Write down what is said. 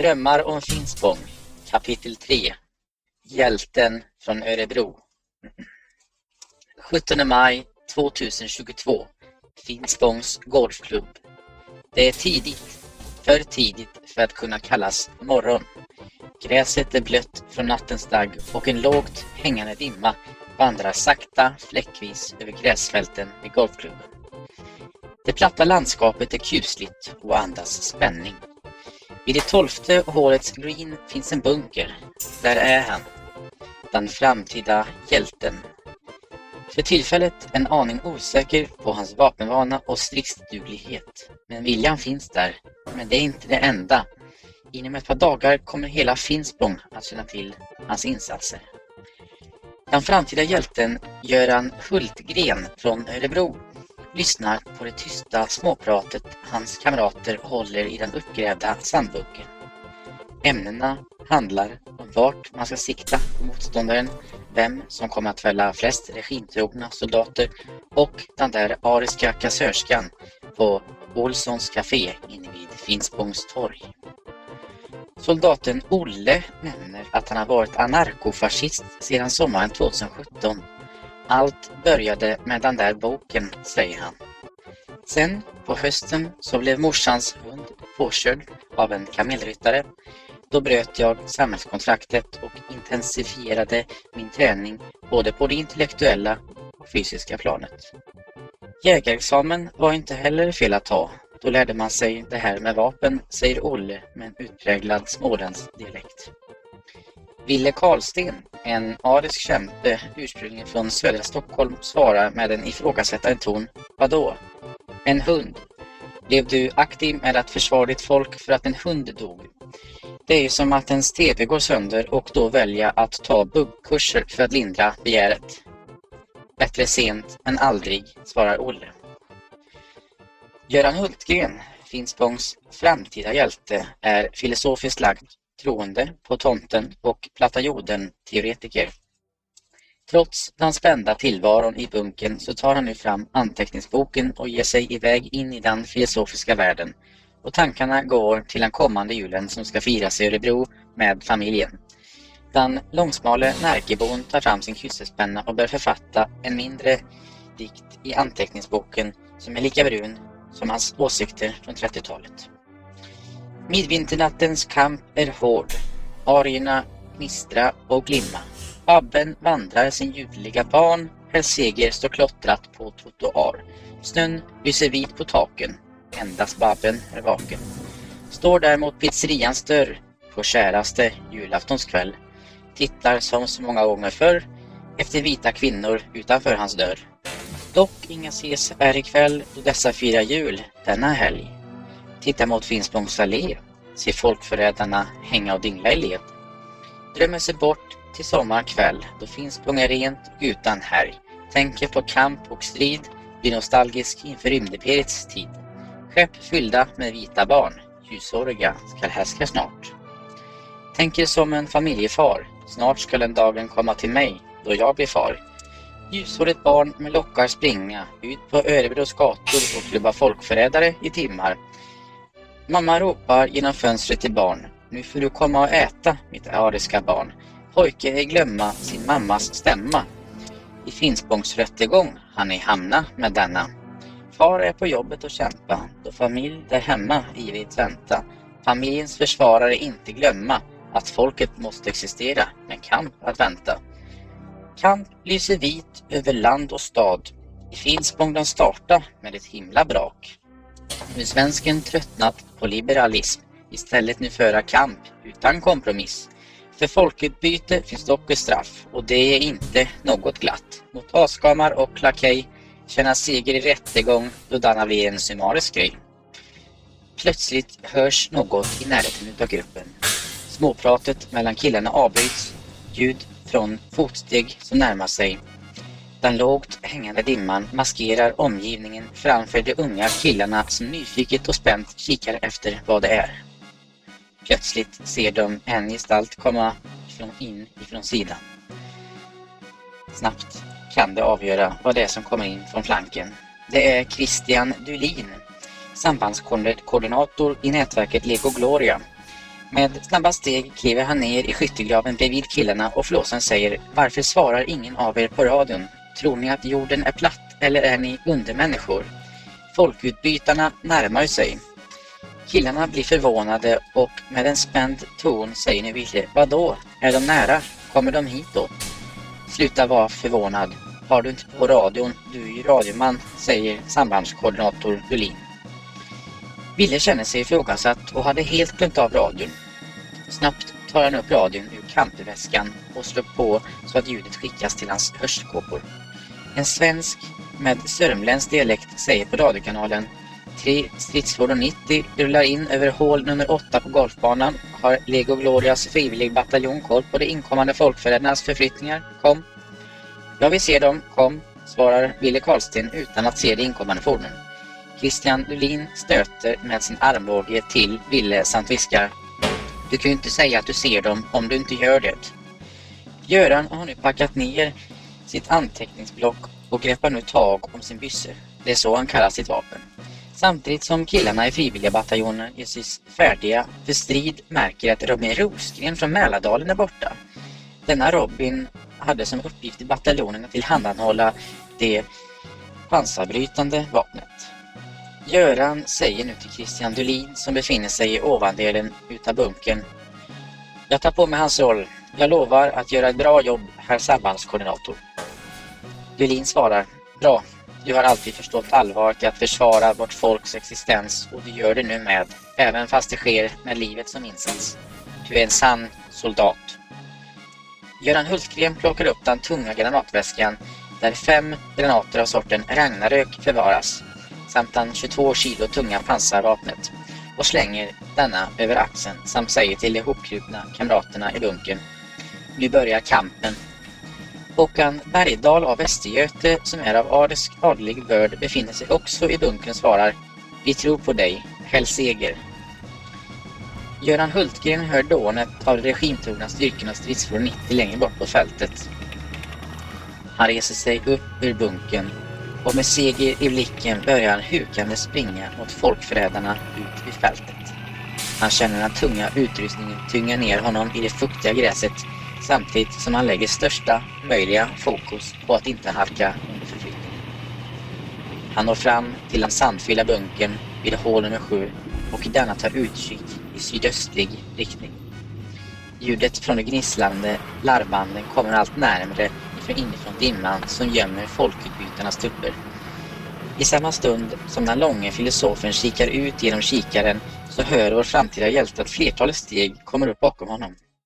Drömmar om Finspång Kapitel 3 Hjälten från Örebro 17 maj 2022 Finspångs golfklubb Det är tidigt, för tidigt för att kunna kallas morgon. Gräset är blött från nattens dagg och en lågt hängande dimma vandrar sakta fläckvis över gräsfälten vid golfklubben. Det platta landskapet är kusligt och andas spänning. Vid det tolfte hålets green finns en bunker. Där är han. Den framtida hjälten. För tillfället en aning osäker på hans vapenvana och stridsduglighet. Men viljan finns där. Men det är inte det enda. Inom ett par dagar kommer hela Finspång att känna till hans insatser. Den framtida hjälten Göran Hultgren från Örebro lyssnar på det tysta småpratet hans kamrater håller i den uppgrävda sandbunken. Ämnena handlar om vart man ska sikta på motståndaren, vem som kommer att fälla flest regimtrogna soldater och den där ariska kassörskan på Olssons café inne vid Finspångs torg. Soldaten Olle nämner att han har varit anarkofascist sedan sommaren 2017 allt började med den där boken, säger han. Sen på hösten så blev morsans hund påkörd av en kamelryttare. Då bröt jag samhällskontraktet och intensifierade min träning både på det intellektuella och fysiska planet. Jägarexamen var inte heller fel att ta. Då lärde man sig det här med vapen, säger Olle med en utpräglad småländsk Ville Karlsten, en arisk kämpe ursprungligen från södra Stockholm, svarar med en ifrågasättande ton. Vadå? En hund? Blev du aktiv med att försvara ditt folk för att en hund dog? Det är ju som att ens TV går sönder och då välja att ta buggkurser för att lindra begäret. Bättre sent än aldrig, svarar Olle. Göran Hultgren, Finspångs framtida hjälte, är filosofiskt lagd troende på tomten och platta jorden-teoretiker. Trots den spända tillvaron i bunken så tar han nu fram anteckningsboken och ger sig iväg in i den filosofiska världen. Och tankarna går till den kommande julen som ska firas i Örebro med familjen. Den långsmale Närkebon tar fram sin kyssespenna och börjar författa en mindre dikt i anteckningsboken som är lika brun som hans åsikter från 30-talet. Midvinternattens kamp är hård. Arierna gnistra och glimma. Babben vandrar sin ljudliga ban. Herr Seger står klottrat på trottoar. Snön lyser vit på taken. Endast Babben är vaken. Står där mot pizzerians dörr på käraste julaftonskväll. Tittar som så många gånger förr efter vita kvinnor utanför hans dörr. Dock inga ses är ikväll då dessa firar jul denna helg. Tittar mot Finspångs allé, ser folkförrädarna hänga och dingla i led. Drömmer sig bort till sommarkväll, då Finspång är rent och utan härj. Tänker på kamp och strid, blir nostalgisk inför rymdeperiets tid. Skepp fyllda med vita barn, ljushåriga skall härska snart. Tänker som en familjefar, snart skall den dagen komma till mig, då jag blir far. Ljushårigt barn med lockar springa ut på Örebros gator och klubba folkförrädare i timmar Mamma ropar genom fönstret till barn. Nu får du komma och äta, mitt ariska barn. Pojke ej glömma sin mammas stämma. I Finspångs rättegång han ej hamna med denna. Far är på jobbet och kämpa, då familj där hemma ivrigt vänta. Familjens försvarare inte glömma att folket måste existera men kamp att vänta. Kamp lyser vit över land och stad. I Finspång den starta med ett himla brak. Nu svensken tröttnat på liberalism, istället nu föra kamp utan kompromiss. För folkutbyte finns dock ett straff och det är inte något glatt. Mot askamar och lakej känna seger i rättegång då denna blir en summarisk grej. Plötsligt hörs något i närheten utav gruppen. Småpratet mellan killarna avbryts. Ljud från fotsteg som närmar sig den lågt hängande dimman maskerar omgivningen framför de unga killarna som nyfiket och spänt kikar efter vad det är. Plötsligt ser de en gestalt komma in ifrån sidan. Snabbt kan de avgöra vad det är som kommer in från flanken. Det är Christian Dulin, sambandskoordinator i nätverket Lego Gloria. Med snabba steg kliver han ner i skyttegraven bredvid killarna och flåsen säger Varför svarar ingen av er på radion? Tror ni att jorden är platt eller är ni undermänniskor? Folkutbytarna närmar sig. Killarna blir förvånade och med en spänd ton säger nu Ville Vadå? Är de nära? Kommer de hit då? Sluta vara förvånad. Har du inte på radion? Du är ju radioman, säger sambandskoordinator Dulin. Ville känner sig ifrågasatt och hade helt glömt av radion. Snabbt tar han upp radion ur camperväskan och slår på så att ljudet skickas till hans hörselkåpor. En svensk med sörmländsk dialekt säger på radiokanalen ”Tre stridsfordon 90 rullar in över hål nummer 8 på golfbanan. Har Lego Glorias frivillig bataljon koll på de inkommande folkfädernas förflyttningar? Kom! Jag vill se dem, kom, svarar Wille Karlsten utan att se de inkommande fordonen. Christian Lulin stöter med sin armbåge till Ville samt viskar du kan ju inte säga att du ser dem om du inte gör det. Göran har nu packat ner sitt anteckningsblock och greppar nu tag om sin bysse. Det är så han kallar sitt vapen. Samtidigt som killarna i frivilliga bataljonen gör sig färdiga för strid märker att Robin Rosgren från Mälardalen är borta. Denna Robin hade som uppgift i bataljonen att tillhandahålla det pansarbrytande vapnet. Göran säger nu till Christian Dulin som befinner sig i ovandelen utav bunkern. Jag tar på mig hans roll. Jag lovar att göra ett bra jobb, herr sambandskoordinator. Dulin svarar. Bra. Du har alltid förstått allvaret i att försvara vårt folks existens och du gör det nu med, även fast det sker med livet som insats. Du är en sann soldat. Göran Hultgren plockar upp den tunga granatväskan där fem granater av sorten Ragnarök förvaras samt den 22 kilo tunga pansarvapnet och slänger denna över axeln samt säger till de hopkrupna kamraterna i bunkern Nu börjar kampen. Håkan Bergdahl av Västergöte som är av arisk adlig börd befinner sig också i bunkern svarar Vi tror på dig, häll seger. Göran Hultgren hör dånet av de regimtrogna styrkornas stridsfordon 90 längre bort på fältet. Han reser sig upp ur bunkern och med seger i blicken börjar han hukande springa mot folkförrädarna ut vid fältet. Han känner den tunga utrustningen tynga ner honom i det fuktiga gräset samtidigt som han lägger största möjliga fokus på att inte halka under förflyttningen. Han når fram till den sandfyllda bunkern vid hål nummer sju och denna tar utkik i sydöstlig riktning. Ljudet från de gnisslande larmbanden kommer allt närmre inifrån dimman som gömmer folkutbytarnas tupper. I samma stund som den långe filosofen kikar ut genom kikaren så hör vår framtida hjälte att flertalet steg kommer upp bakom honom.